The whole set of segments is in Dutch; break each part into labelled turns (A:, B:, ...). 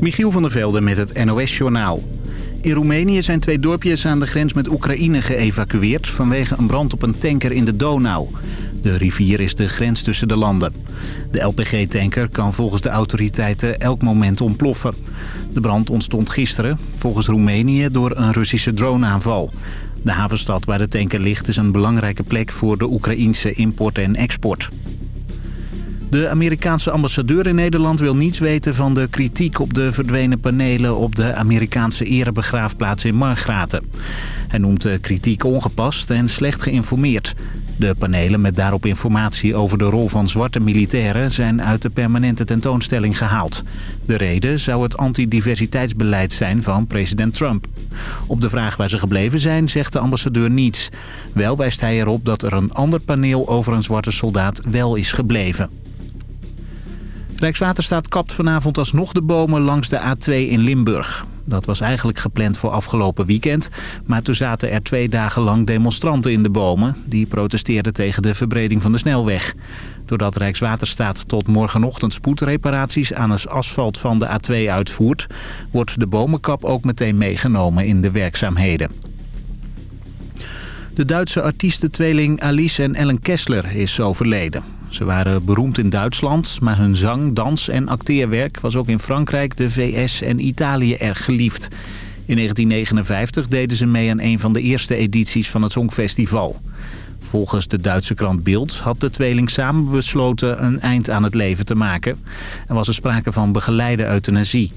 A: Michiel van der Velde met het NOS-journaal. In Roemenië zijn twee dorpjes aan de grens met Oekraïne geëvacueerd... vanwege een brand op een tanker in de Donau. De rivier is de grens tussen de landen. De LPG-tanker kan volgens de autoriteiten elk moment ontploffen. De brand ontstond gisteren, volgens Roemenië, door een Russische droneaanval. De havenstad waar de tanker ligt is een belangrijke plek voor de Oekraïnse import en export. De Amerikaanse ambassadeur in Nederland wil niets weten van de kritiek op de verdwenen panelen op de Amerikaanse erebegraafplaats in Margraten. Hij noemt de kritiek ongepast en slecht geïnformeerd. De panelen met daarop informatie over de rol van zwarte militairen zijn uit de permanente tentoonstelling gehaald. De reden zou het antidiversiteitsbeleid zijn van president Trump. Op de vraag waar ze gebleven zijn zegt de ambassadeur niets. Wel wijst hij erop dat er een ander paneel over een zwarte soldaat wel is gebleven. Rijkswaterstaat kapt vanavond alsnog de bomen langs de A2 in Limburg. Dat was eigenlijk gepland voor afgelopen weekend. Maar toen zaten er twee dagen lang demonstranten in de bomen. Die protesteerden tegen de verbreding van de snelweg. Doordat Rijkswaterstaat tot morgenochtend spoedreparaties aan het asfalt van de A2 uitvoert... wordt de bomenkap ook meteen meegenomen in de werkzaamheden. De Duitse artiestentweeling Alice en Ellen Kessler is overleden. Ze waren beroemd in Duitsland, maar hun zang, dans en acteerwerk was ook in Frankrijk, de VS en Italië erg geliefd. In 1959 deden ze mee aan een van de eerste edities van het Songfestival. Volgens de Duitse krant Bild had de tweeling samen besloten een eind aan het leven te maken. Er was er sprake van begeleide euthanasie.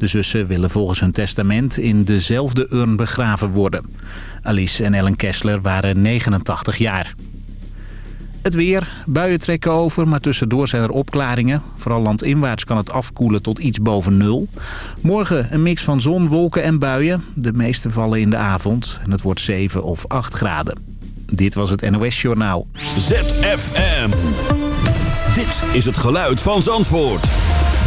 A: De zussen willen volgens hun testament in dezelfde urn begraven worden. Alice en Ellen Kessler waren 89 jaar. Het weer. Buien trekken over, maar tussendoor zijn er opklaringen. Vooral landinwaarts kan het afkoelen tot iets boven nul. Morgen een mix van zon, wolken en buien. De meeste vallen in de avond en het wordt 7 of 8 graden. Dit was het NOS Journaal.
B: ZFM. Dit is het geluid van Zandvoort.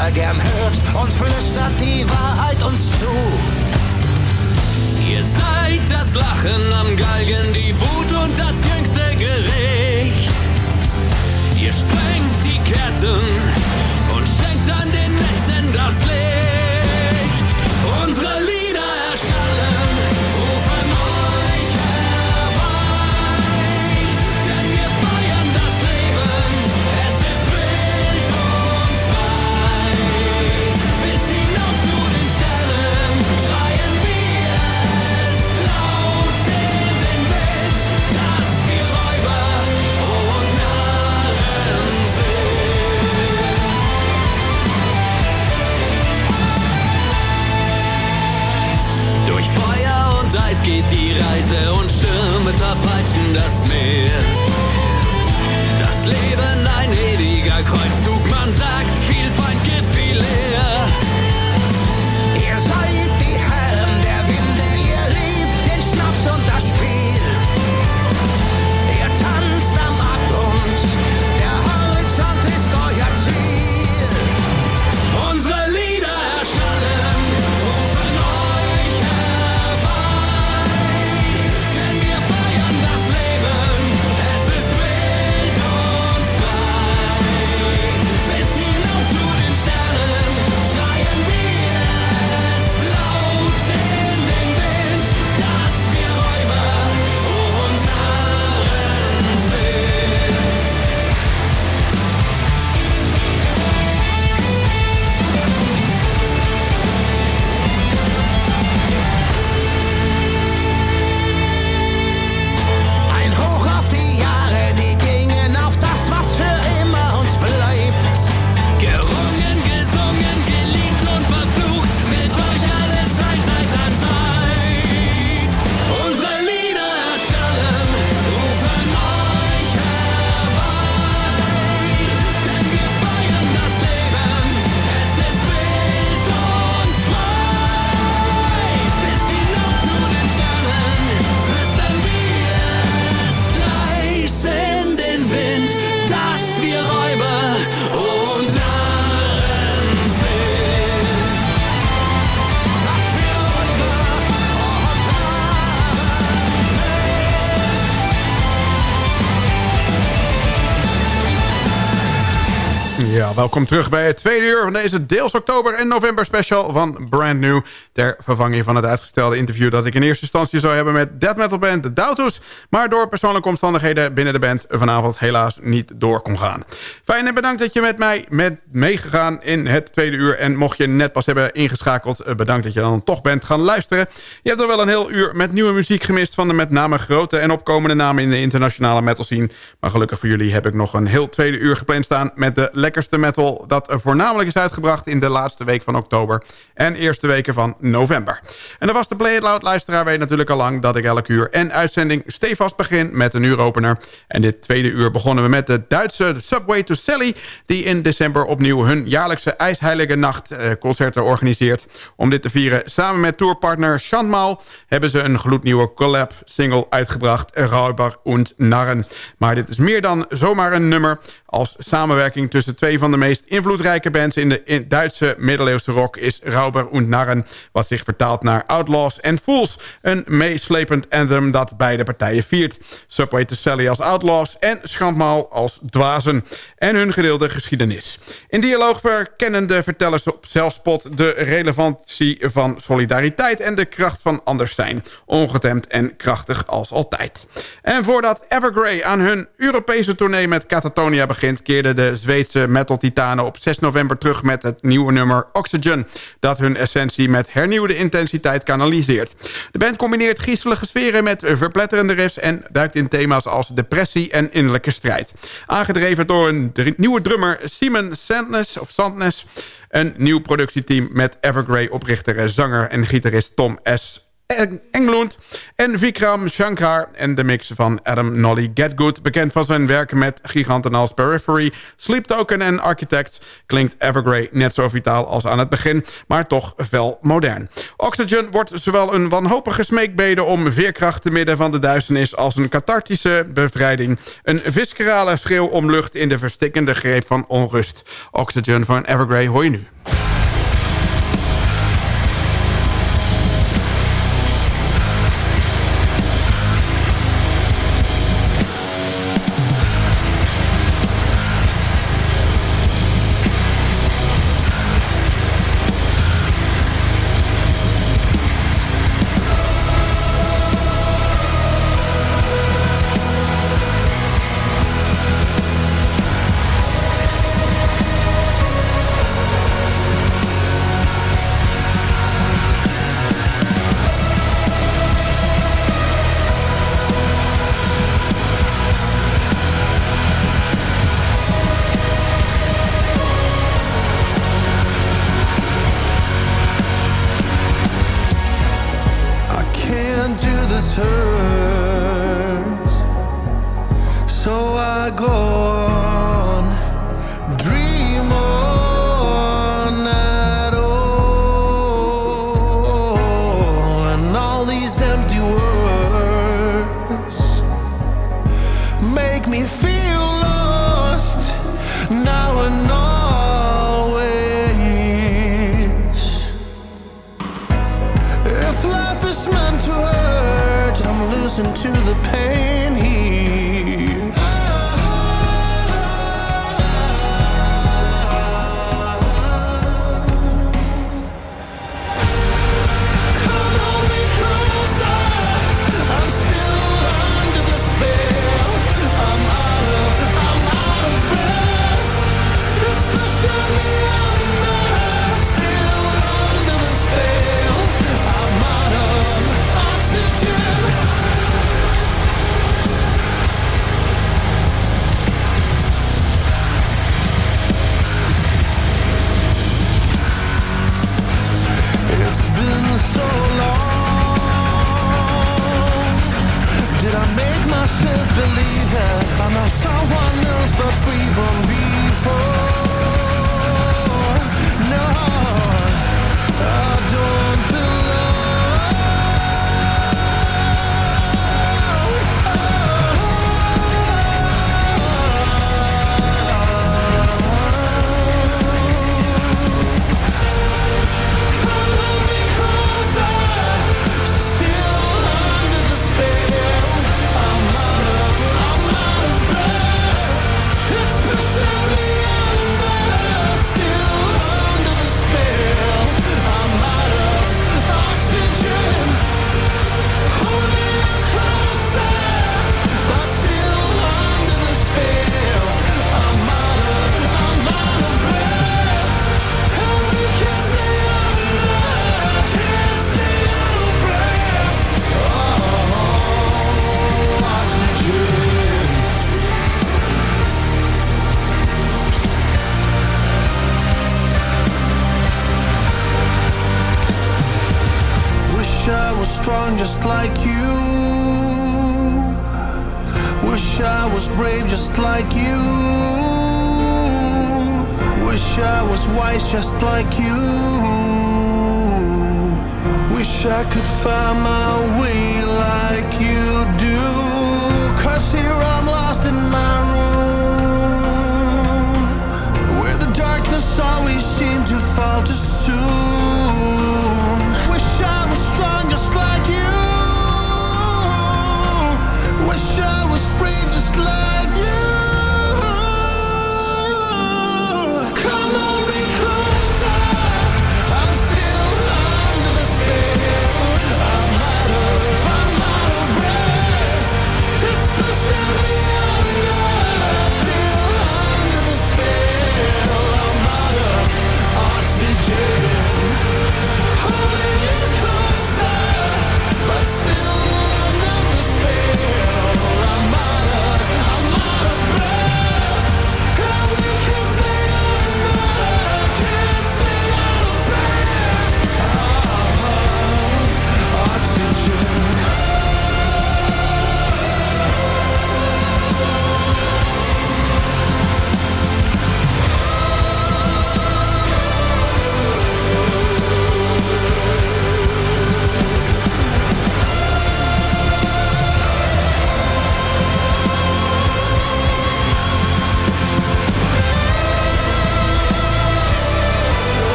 C: Jeder gern hört und flüstert die Wahrheit uns zu.
D: Ihr seid das Lachen am Galgen, die Wut und das jüngste Gericht. Ihr sprengt die Ketten und schenkt an den Nächten das Licht. Unsere Lieder Geht die Reise und Stürme zerpeitschen das Meer. Das Leben ein ewiger Kreuzzug, man sagt, viel
E: welkom terug bij het tweede uur van deze deels oktober en november special van Brand New. Ter vervanging van het uitgestelde interview dat ik in eerste instantie zou hebben met death metal band The. Maar door persoonlijke omstandigheden binnen de band vanavond helaas niet door kon gaan. Fijn en bedankt dat je met mij bent meegegaan in het tweede uur. En mocht je net pas hebben ingeschakeld, eh, bedankt dat je dan toch bent gaan luisteren. Je hebt er wel een heel uur met nieuwe muziek gemist van de met name grote en opkomende namen in de internationale metal scene. Maar gelukkig voor jullie heb ik nog een heel tweede uur gepland staan met de lekkerste metal... dat voornamelijk is uitgebracht in de laatste week van oktober... en eerste weken van november. En dan was de Play It Loud luisteraar weet natuurlijk al lang... dat ik elk uur en uitzending stevast begin met een uuropener. En dit tweede uur begonnen we met de Duitse Subway to Sally... die in december opnieuw hun jaarlijkse IJsheilige Nacht eh, concerten organiseert. Om dit te vieren samen met tourpartner Schandmaal... hebben ze een gloednieuwe collab-single uitgebracht... Rauber und Narren. Maar dit is meer dan zomaar een nummer als samenwerking tussen twee van de meest invloedrijke bands... in de Duitse middeleeuwse rock is Rauber und Narren... wat zich vertaalt naar Outlaws and Fools. Een meeslepend anthem dat beide partijen viert. Subway to Sally als Outlaws en Schandmaal als Dwazen. En hun gedeelde geschiedenis. In dialoog verkennen de vertellers op zelfspot... de relevantie van solidariteit en de kracht van anders zijn. Ongetemd en krachtig als altijd. En voordat Evergrey aan hun Europese tournee met Catatonia begint begint... keerden de Zweedse metal-titanen op 6 november terug met het nieuwe nummer Oxygen... dat hun essentie met hernieuwde intensiteit kanaliseert. De band combineert griezelige sferen met verpletterende riffs... en duikt in thema's als depressie en innerlijke strijd. Aangedreven door een nieuwe drummer Simon Sandness, of Sandness... een nieuw productieteam met Evergrey-oprichter, zanger en gitarist Tom S. Englund en Vikram Shankar en de mix van Adam Nolly Get Bekend van zijn werken met giganten als Periphery, Sleep Token en Architects... klinkt Evergrey net zo vitaal als aan het begin, maar toch wel modern. Oxygen wordt zowel een wanhopige smeekbede om veerkracht te midden van de duisternis... als een cathartische bevrijding. Een viscerale schreeuw om lucht in de verstikkende greep van onrust. Oxygen van Evergrey hoor je nu.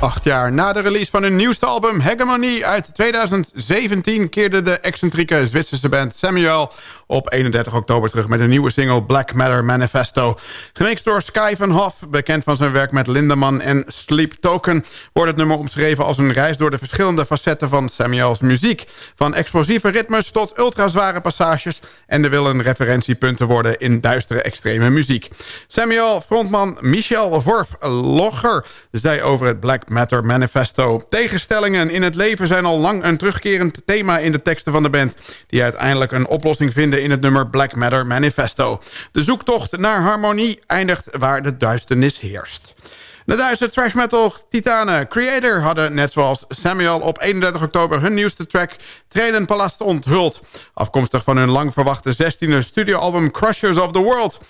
E: Acht jaar na de release van hun nieuwste album Hegemony uit 2017... keerde de excentrieke Zwitserse band Samuel op 31 oktober terug... met een nieuwe single Black Matter Manifesto. Gemixt door Sky van Hoff, bekend van zijn werk met Lindemann en Sleep Token... wordt het nummer omschreven als een reis door de verschillende facetten van Samuels muziek. Van explosieve ritmes tot ultrazware passages... en er wil een referentiepunt worden in duistere extreme muziek. Samuel, frontman Michel Vorf-Logger, zei over het Black Matter Manifesto. Tegenstellingen in het leven zijn al lang een terugkerend thema in de teksten van de band... die uiteindelijk een oplossing vinden in het nummer Black Matter Manifesto. De zoektocht naar harmonie eindigt waar de duisternis heerst. De Duitse thrash metal titanen Creator hadden net zoals Samuel op 31 oktober hun nieuwste track Trainen Palast onthuld. Afkomstig van hun lang verwachte 16e studioalbum Crushers of the World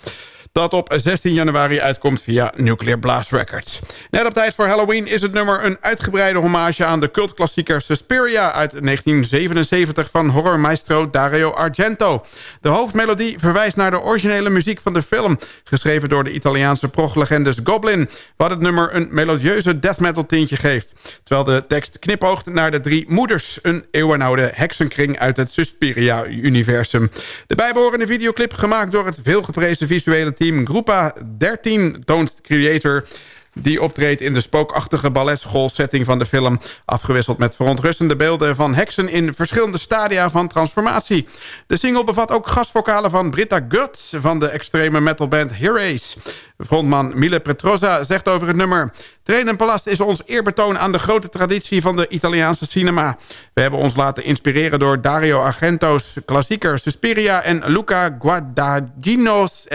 E: dat op 16 januari uitkomt via Nuclear Blast Records. Net op tijd voor Halloween is het nummer een uitgebreide hommage aan de cultklassieker Suspiria uit 1977 van horrormaestro Dario Argento. De hoofdmelodie verwijst naar de originele muziek van de film, geschreven door de Italiaanse proglegendes Goblin, wat het nummer een melodieuze death metal tintje geeft. Terwijl de tekst knipoogt naar de drie moeders, een eeuwenoude heksenkring uit het Suspiria-universum. De bijbehorende videoclip, gemaakt door het veelgeprezen visuele team Groepa 13 toont Creator die optreedt in de spookachtige balletschoolsetting van de film... afgewisseld met verontrustende beelden van heksen... in verschillende stadia van transformatie. De single bevat ook gastvokalen van Britta Guts... van de extreme metalband Heroes. Frontman Mile Petrosa zegt over het nummer... Trainen Palast is ons eerbetoon aan de grote traditie van de Italiaanse cinema. We hebben ons laten inspireren door Dario Argento's klassieker Suspiria... en Luca Guadagnino's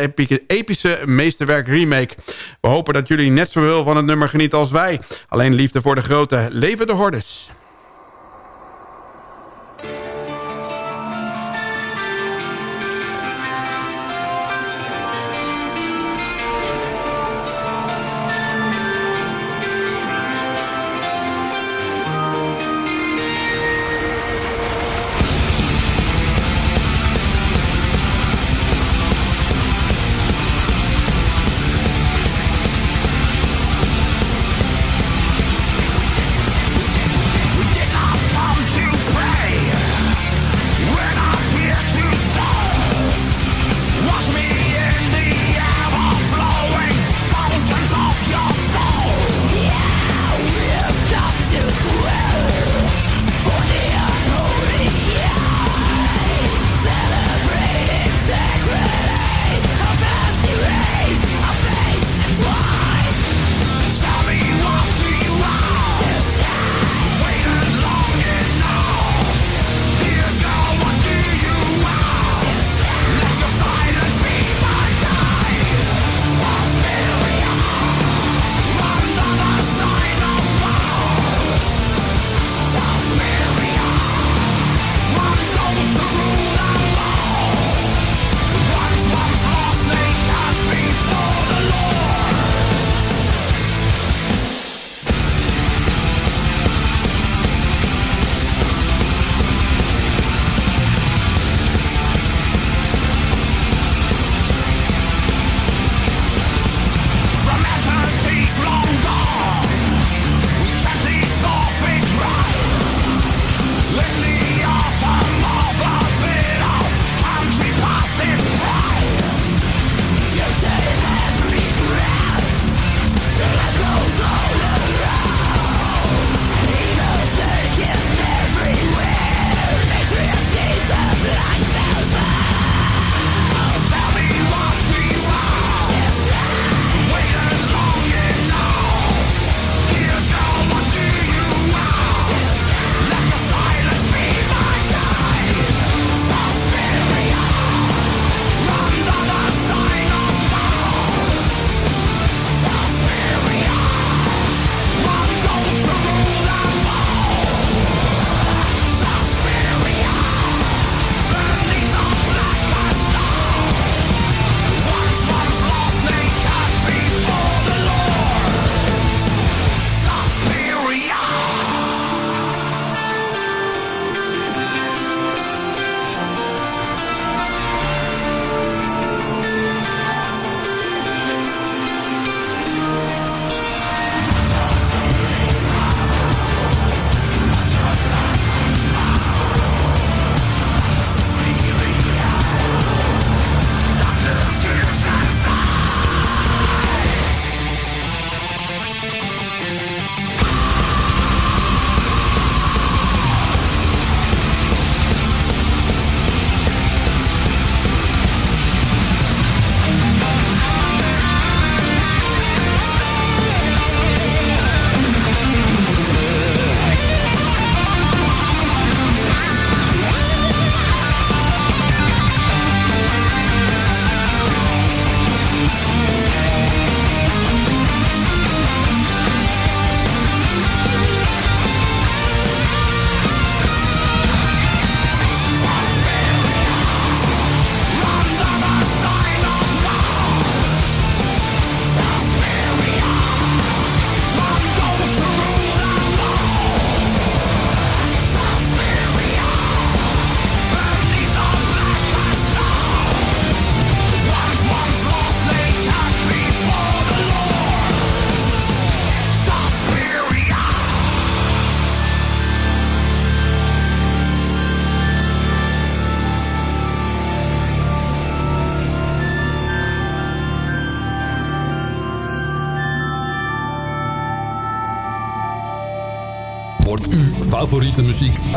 E: epische meesterwerk remake. We hopen dat jullie net zoveel van het nummer genieten als wij. Alleen liefde voor de grote levende hordes.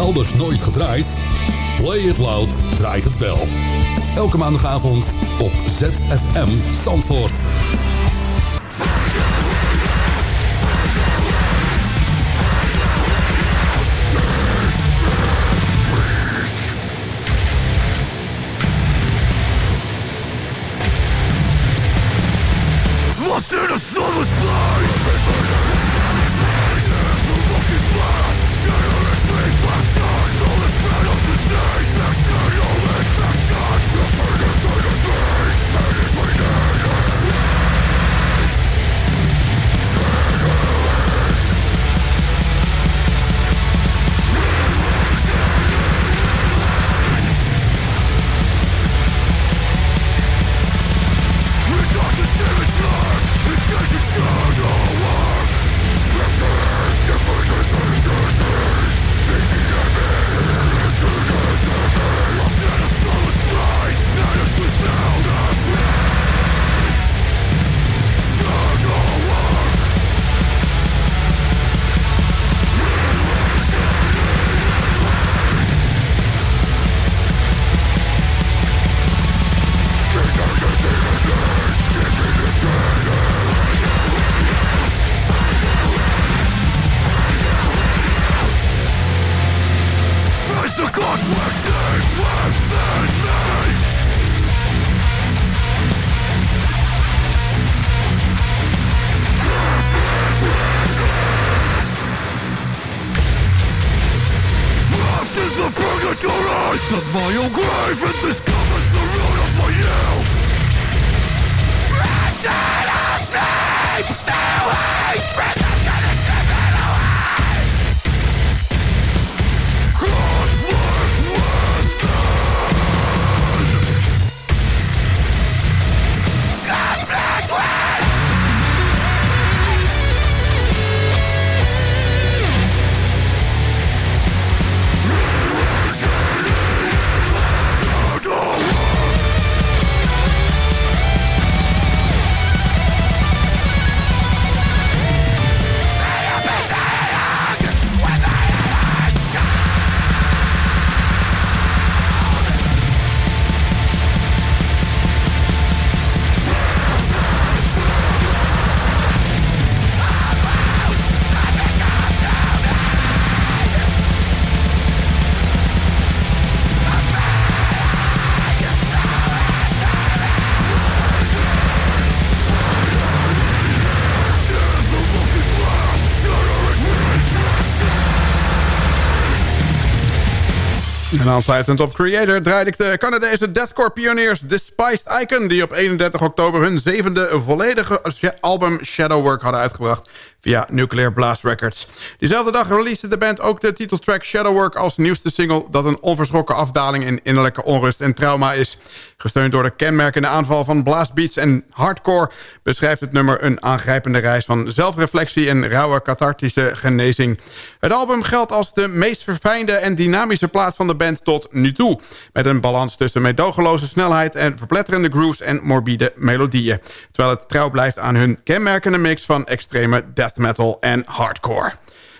F: Elders nooit gedraaid? Play It Loud draait het wel. Elke maandagavond op ZFM Zandvoort.
E: En aansluitend op Creator draaide ik de Canadese deathcore pioniers Despised Icon... die op 31 oktober hun zevende volledige album Shadowwork hadden uitgebracht... via Nuclear Blast Records. Diezelfde dag releasede de band ook de titeltrack Shadowwork... als nieuwste single dat een onverschrokken afdaling in innerlijke onrust en trauma is. Gesteund door de kenmerkende aanval van blastbeats en hardcore... beschrijft het nummer een aangrijpende reis van zelfreflectie... en rauwe cathartische genezing. Het album geldt als de meest verfijnde en dynamische plaat van de band tot nu toe. Met een balans tussen meedogenloze snelheid en verpletterende grooves en morbide melodieën. Terwijl het trouw blijft aan hun kenmerkende mix van extreme death metal en hardcore.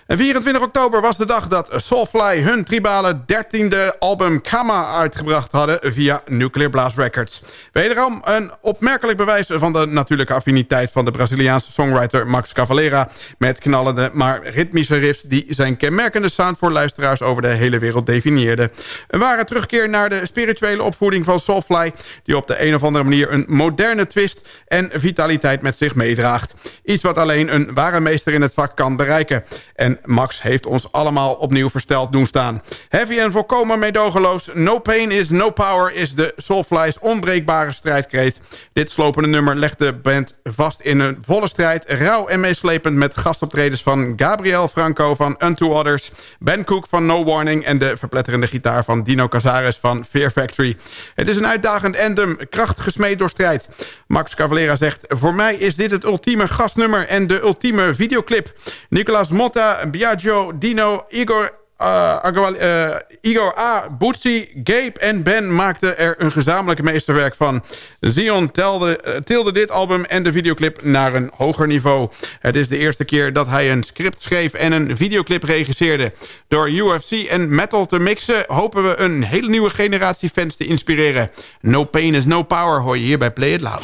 E: En 24 oktober was de dag dat Soulfly hun tribale 13e album Kama uitgebracht hadden via Nuclear Blast Records. Wederom een opmerkelijk bewijs van de natuurlijke affiniteit van de Braziliaanse songwriter Max Cavalera met knallende maar ritmische riffs die zijn kenmerkende sound voor luisteraars over de hele wereld definieerde. Een ware terugkeer naar de spirituele opvoeding van Soulfly die op de een of andere manier een moderne twist en vitaliteit met zich meedraagt. Iets wat alleen een ware meester in het vak kan bereiken. En Max heeft ons allemaal opnieuw versteld doen staan. Heavy en volkomen meedogenloos. No pain is no power is de Soulfly's onbreekbare strijdkreet. Dit slopende nummer legt de band vast in een volle strijd. Rauw en meeslepend met gastoptredens van Gabriel Franco van Unto Others... Ben Cook van No Warning... en de verpletterende gitaar van Dino Cazares van Fear Factory. Het is een uitdagend anthem, kracht gesmeed door strijd. Max Cavalera zegt... Voor mij is dit het ultieme gastnummer en de ultieme videoclip. Nicolas Motta, Biagio, Dino, Igor... Uh, Agual- uh, Igor A., Bootsy, Gabe en Ben maakten er een gezamenlijke meesterwerk van. Zion eh, tilde dit album en de videoclip naar een hoger niveau. Het is de eerste keer dat hij een script schreef en een videoclip regisseerde. Door UFC en metal te mixen hopen we een hele nieuwe generatie fans te inspireren. No pain is no power hoor je hier bij Play It Loud.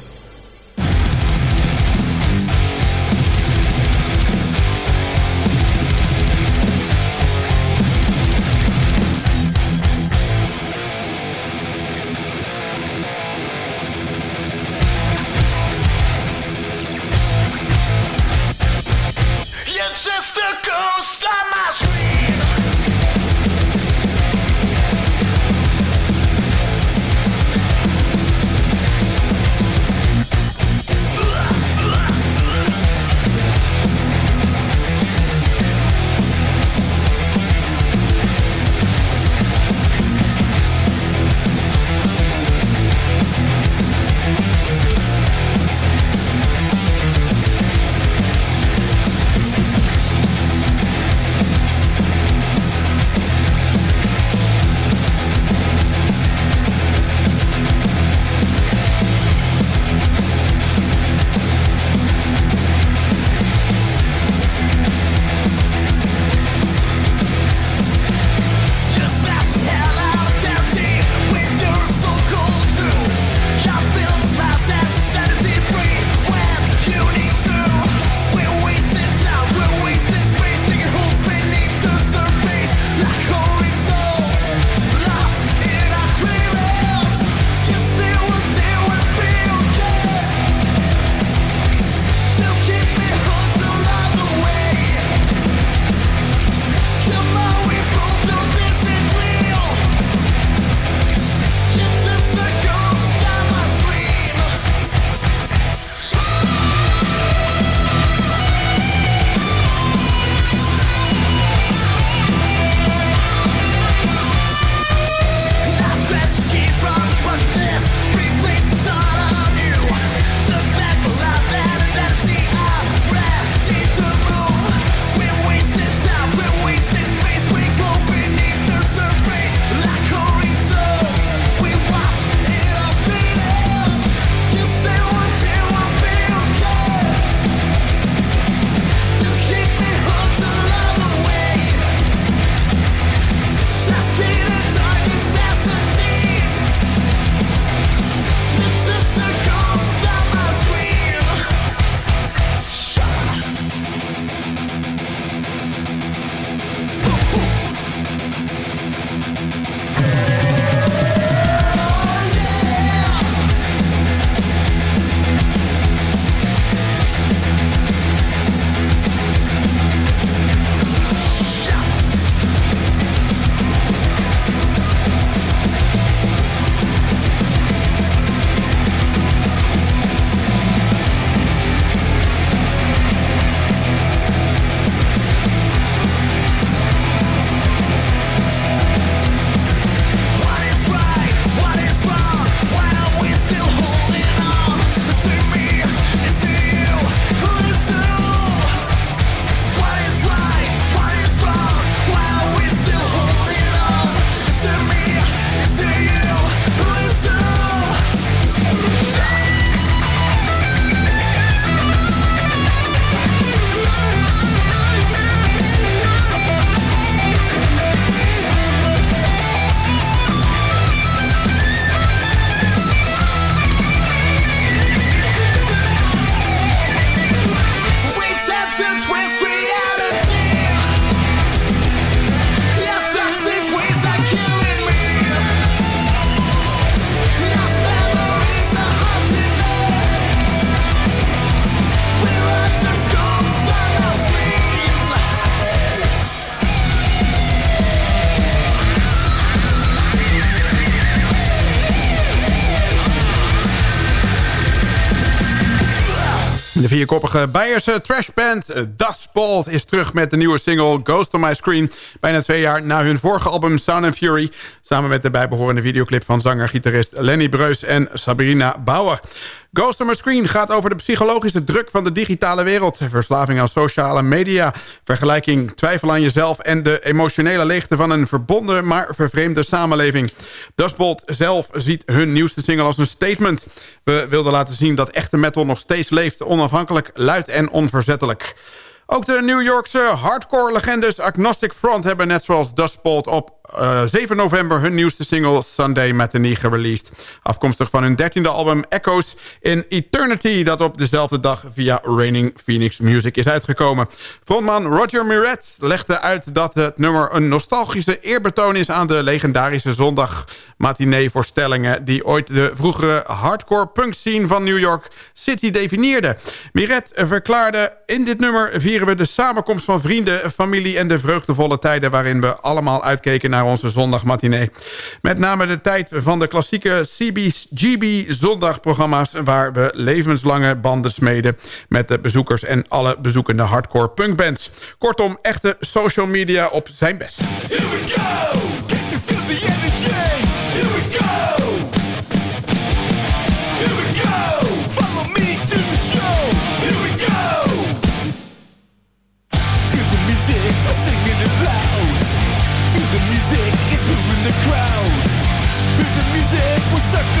E: De vierkoppige Beierse trashband eh, Dustbolt is terug met de nieuwe single Ghost on My Screen. Bijna twee jaar na hun vorige album Sound and Fury. Samen met de bijbehorende videoclip van zanger-gitarist Lenny Breus en Sabrina Bauer. Ghost on My Screen gaat over de psychologische druk van de digitale wereld. Verslaving aan sociale media. Vergelijking, twijfel aan jezelf... en de emotionele leegte van een verbonden maar vervreemde samenleving. Dustbolt zelf ziet hun nieuwste single als een statement. We wilden laten zien dat echte metal nog steeds leeft... onafhankelijk, luid en onverzettelijk. Ook de New Yorkse hardcore-legendes Agnostic Front... hebben net zoals Dustbolt op uh, 7 november hun nieuwste single Sunday Matinee gereleased. Afkomstig van hun dertiende album Echoes in Eternity... dat op dezelfde dag via Raining Phoenix Music is uitgekomen. Frontman Roger Muret legde uit dat het nummer een nostalgische eerbetoon is... aan de legendarische zondag matinee-voorstellingen... die ooit de vroegere hardcore punk scene van New York City definieerde. Miret verklaarde... in dit nummer vieren we de samenkomst van vrienden, familie... en de vreugdevolle tijden waarin we allemaal uitkeken naar onze zondagmatinee. Met name de tijd van de klassieke CBGB zondagprogramma's... waar we levenslange banden smeden met de bezoekers... en alle bezoekende hardcore punkbands. Kortom, echte social media op zijn best.
G: Music,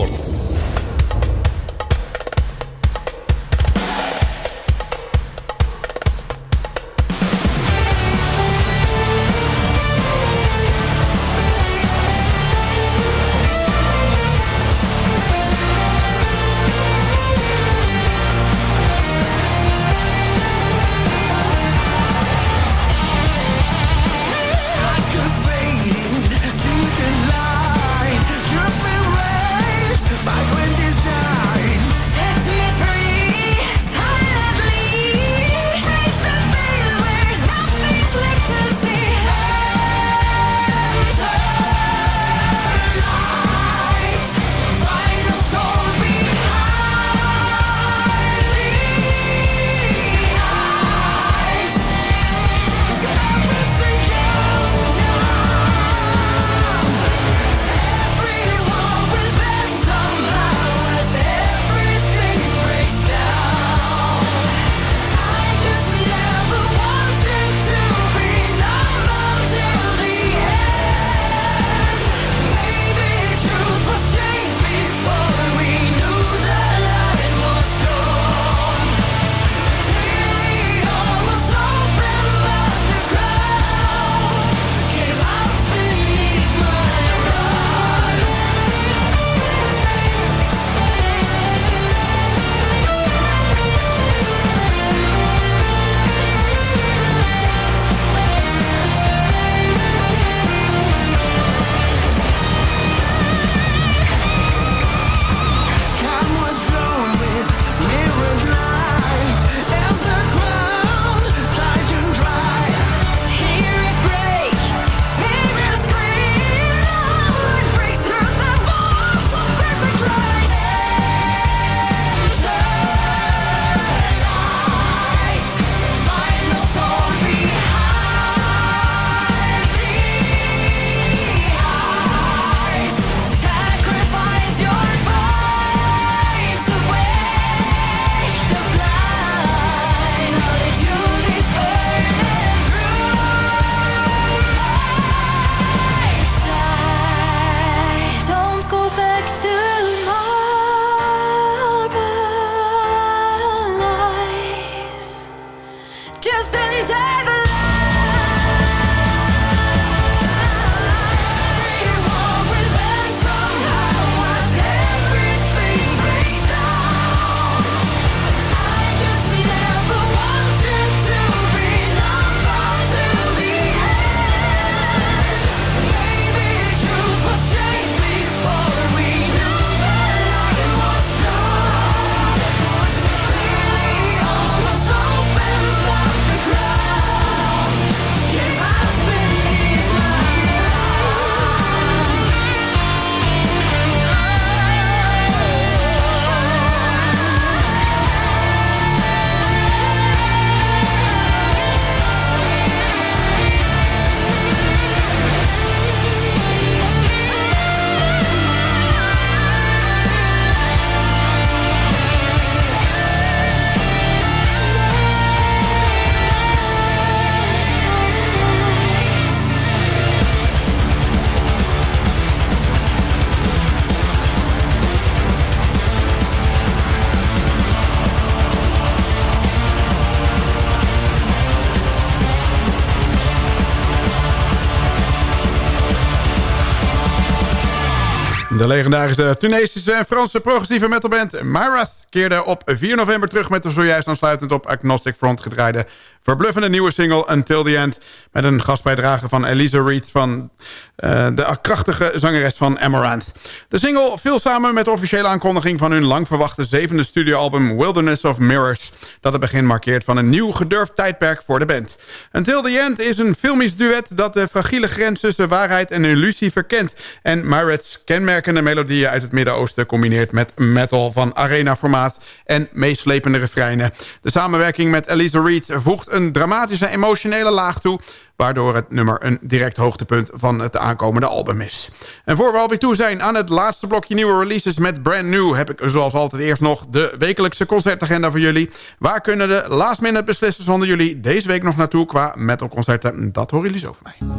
E: De legendarische Tunesische en Franse progressieve metalband Myrath keerde op 4 november terug met de zojuist aansluitend op Agnostic Front gedraaide verbluffende nieuwe single Until the End... met een gastbijdrage van Elisa Reed van uh, de krachtige zangeres van Amaranth. De single viel samen met de officiële aankondiging van hun lang verwachte zevende studioalbum Wilderness of Mirrors... dat het begin markeert van een nieuw gedurfd tijdperk voor de band. Until the End is een filmisch duet dat de fragiele grens tussen waarheid en illusie verkent... en Myrath's kenmerkende melodieën uit het Midden-Oosten combineert met metal van arena-formaat en meeslepende refreinen. De samenwerking met Elisa Reed voegt een dramatische emotionele laag toe... waardoor het nummer een direct hoogtepunt van het aankomende album is. En voor we alweer toe zijn aan het laatste blokje nieuwe releases met Brand New... heb ik zoals altijd eerst nog de wekelijkse concertagenda voor jullie. Waar kunnen de last minute beslissers van jullie deze week nog naartoe qua metalconcerten? Dat horen jullie zo van mij.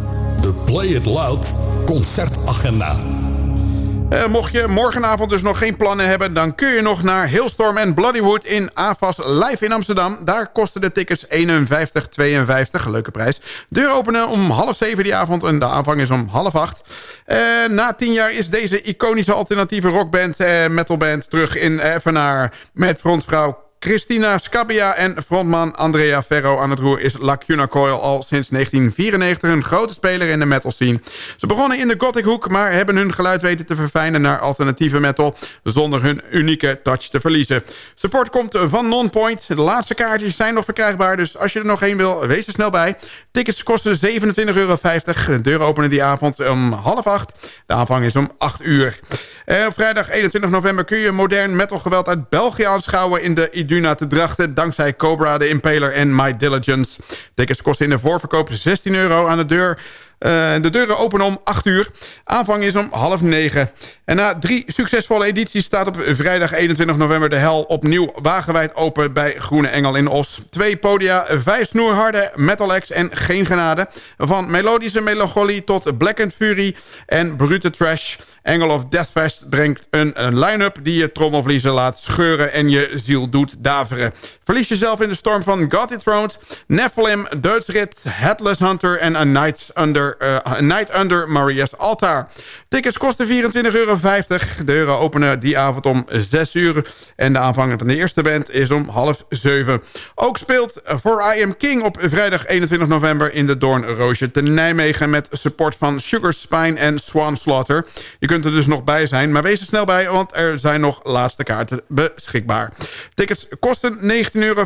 F: De Play It Loud concertagenda.
E: Uh, mocht je morgenavond dus nog geen plannen hebben... dan kun je nog naar Hailstorm en Bloodywood in AFAS live in Amsterdam. Daar kosten de tickets 51,52. Leuke prijs. Deur openen om half zeven die avond en de aanvang is om half acht. Uh, na tien jaar is deze iconische alternatieve rockband, uh, metalband... terug in Evenaar met frontvrouw Christina Scabia en frontman Andrea Ferro aan het roer is Lacuna Coil al sinds 1994 een grote speler in de metal scene. Ze begonnen in de gothic hoek, maar hebben hun geluid weten te verfijnen naar alternatieve metal zonder hun unieke touch te verliezen. Support komt van Nonpoint. De laatste kaartjes zijn nog verkrijgbaar, dus als je er nog heen wil, wees er snel bij. Tickets kosten 27,50 euro. Deur openen die avond om half acht. De aanvang is om 8 uur. En op vrijdag 21 november kun je modern metalgeweld uit België aanschouwen in de Iduna te Drachten. Dankzij Cobra, The Impaler en My Diligence. Tickets kosten in de voorverkoop 16 euro aan de deur. Uh, de deuren openen om 8 uur. Aanvang is om half 9. Na drie succesvolle edities staat op vrijdag 21 november de hel opnieuw wagenwijd open bij Groene Engel in Os. Twee podia, vijf snoerharde metal acts en geen genade. Van melodische melancholie tot Blackened Fury en brute trash. Engel of Deathfest brengt een, line-up die je trommelvliezen laat scheuren en je ziel doet daveren. Verlies jezelf in de storm van God Enthroned, Nephilim, Deudsrit, Headless Hunter en A Under, uh, A Night Under Maria's Altar. Tickets kosten 24,50 euro. De euro openen die avond om 6 uur. En de aanvang van de eerste band is om half 7. Ook speelt For I Am King op vrijdag 21 november... in de Doornroosje te Nijmegen... met support van Sugar Spine en Swan Slaughter. Je kunt er dus nog bij zijn, maar wees er snel bij... want er zijn nog laatste kaarten beschikbaar. Tickets kosten 19,50 euro,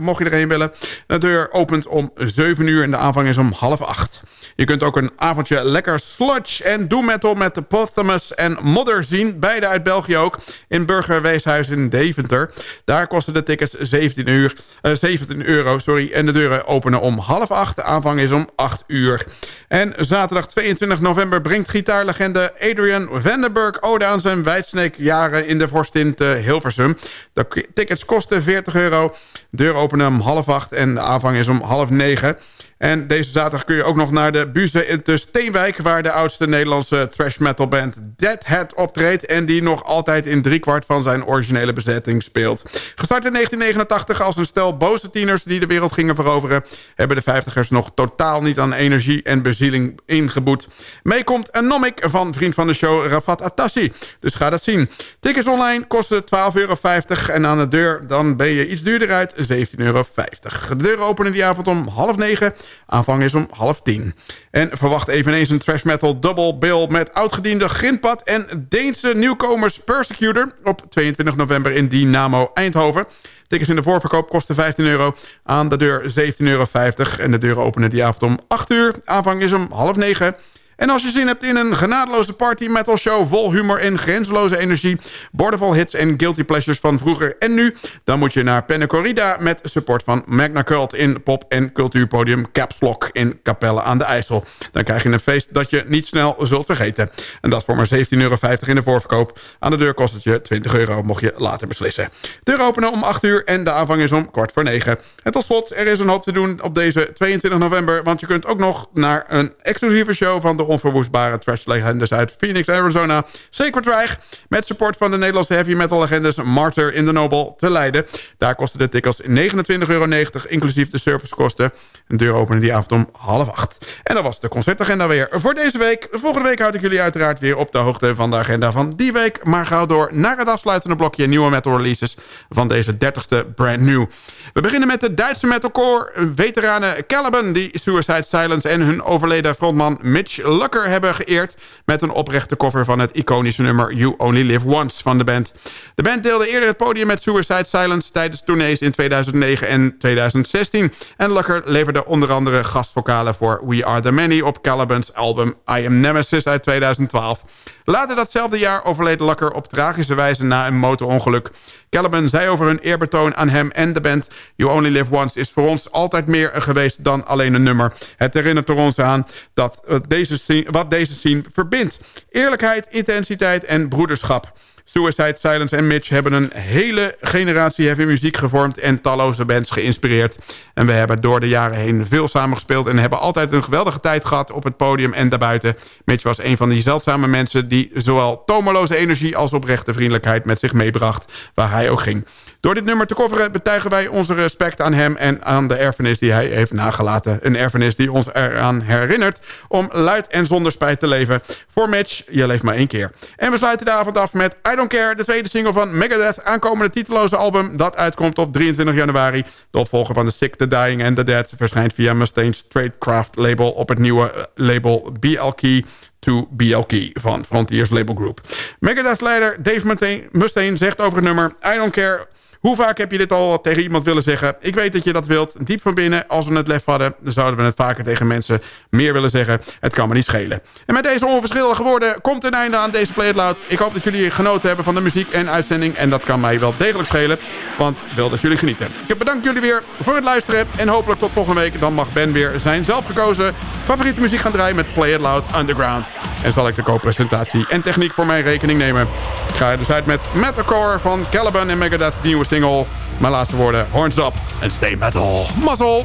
E: mocht je erheen willen. De deur opent om 7 uur en de aanvang is om half 8. Je kunt ook een avondje lekker sludge en doom metal met de Pothamus en Modder zien. Beide uit België ook. In Burgerweeshuis in Deventer. Daar kosten de tickets 17, uur, uh, 17 euro. Sorry, en de deuren openen om half acht. De aanvang is om 8 uur. En zaterdag 22 november brengt gitaarlegende Adrian Vandenberg... ode aan zijn jaren in de Vorstin te Hilversum. De tickets kosten 40 euro. Deur openen om half acht en de aanvang is om half negen. En deze zaterdag kun je ook nog naar de Buze in de Steenwijk... waar de oudste Nederlandse trash metal band Deadhead optreedt... en die nog altijd in driekwart van zijn originele bezetting speelt. Gestart in 1989 als een stel boze tieners die de wereld gingen veroveren... hebben de vijftigers nog totaal niet aan energie en bezieling ingeboet. Meekomt een nomic van vriend van de show Rafat Atassi. Dus ga dat zien. Tickets online kosten 12,50 euro en aan de deur dan ben je iets duurder uit 17,50 euro. De deuren openen die avond om half negen... Aanvang is om half tien. En verwacht eveneens een trash metal double bill... met oudgediende Grindpad en Deense nieuwkomers Persecutor... op 22 november in Dynamo Eindhoven. Tickets in de voorverkoop kosten 15 euro. Aan de deur 17,50 euro. En de deuren openen die avond om 8 uur. Aanvang is om half negen. En als je zin hebt in een genadeloze party metal show... vol humor en grenzeloze energie... bordervol hits en guilty pleasures van vroeger en nu... dan moet je naar Pennecorrida met support van Magna Cult... in pop- en cultuurpodium Caps Lock in Capelle aan de IJssel. Dan krijg je een feest dat je niet snel zult vergeten. En dat voor maar 17,50 euro in de voorverkoop. Aan de deur kost het je 20 euro, mocht je later beslissen. Deur openen om 8 uur en de aanvang is om kwart voor 9. En tot slot, er is een hoop te doen op deze 22 november... want je kunt ook nog naar een exclusieve show van de onverwoestbare trash-legendes uit Phoenix, Arizona... Sacred Reich, met support van de Nederlandse heavy metal legendes Martyr in the Noble te Leiden. Daar kosten de tickets 29,90 euro, inclusief de servicekosten. De deur openen die avond om half acht. En dat was de concertagenda weer voor deze week. Volgende week houd ik jullie uiteraard weer op de hoogte van de agenda van die week. Maar ga door naar het afsluitende blokje nieuwe metal releases van deze 30ste brand new. We beginnen met de Duitse metalcore veteranen Caliban... die Suicide Silence en hun overleden frontman Mitch Lucker hebben geëerd... met een oprechte cover van het iconische nummer You Only Live Once van de band. De band deelde eerder het podium met Suicide Silence... tijdens tournees in 2009 en 2016. En Lucker leverde onder andere gastvokalen voor We Are The Many... op Caliban's album I Am Nemesis uit 2012. Later datzelfde jaar overleed Lucker op tragische wijze na een motorongeluk. Caliban zei over hun eerbetoon aan hem en de band... You Only Live Once is voor ons altijd meer geweest dan alleen een nummer. Het herinnert er ons aan dat deze scene, wat deze scene verbindt. Eerlijkheid, intensiteit en broederschap. Suicide Silence en Mitch hebben een hele generatie heavy muziek gevormd... en talloze bands geïnspireerd. En we hebben door de jaren heen veel samengespeeld... en hebben altijd een geweldige tijd gehad op het podium en daarbuiten. Mitch was een van die zeldzame mensen... die zowel tomeloze energie als oprechte vriendelijkheid met zich meebracht... waar hij ook ging. Door dit nummer te coveren betuigen wij onze respect aan hem... en aan de erfenis die hij heeft nagelaten. Een erfenis die ons eraan herinnert om luid en zonder spijt te leven. Voor Mitch, je leeft maar één keer. En we sluiten de avond af met I Don't Care... de tweede single van Megadeth, aankomende titeloze album... dat uitkomt op 23 januari. De opvolger van The Sick, The Dying and The Dead... verschijnt via Mustaine's Tradecraft label... op het nieuwe eh, label BL Key to BLK van Frontiers Label Group. Megadeth-leider Dave Mustaine zegt over het nummer... I don't care hoe vaak heb je dit al tegen iemand willen zeggen? Ik weet dat je dat wilt. Diep van binnen, als we het lef hadden... dan zouden we het vaker tegen mensen meer willen zeggen. Het kan me niet schelen. En met deze onverschillige woorden komt een einde aan deze Play It Loud. Ik hoop dat jullie genoten hebben van de muziek en uitzending. En dat kan mij wel degelijk schelen. Want wil dat jullie genieten. Ik bedank jullie weer voor het luisteren. En hopelijk tot volgende week. Dan mag Ben weer zijn zelfgekozen favoriete muziek gaan draaien... met Play It Loud Underground. En zal ik de co-presentatie en techniek voor mijn rekening nemen. Ik ga er dus uit met Metalcore van Caliban en Megadeth, de nieuwe Mijn laatste woorden, horns up en stay metal. Muzzle!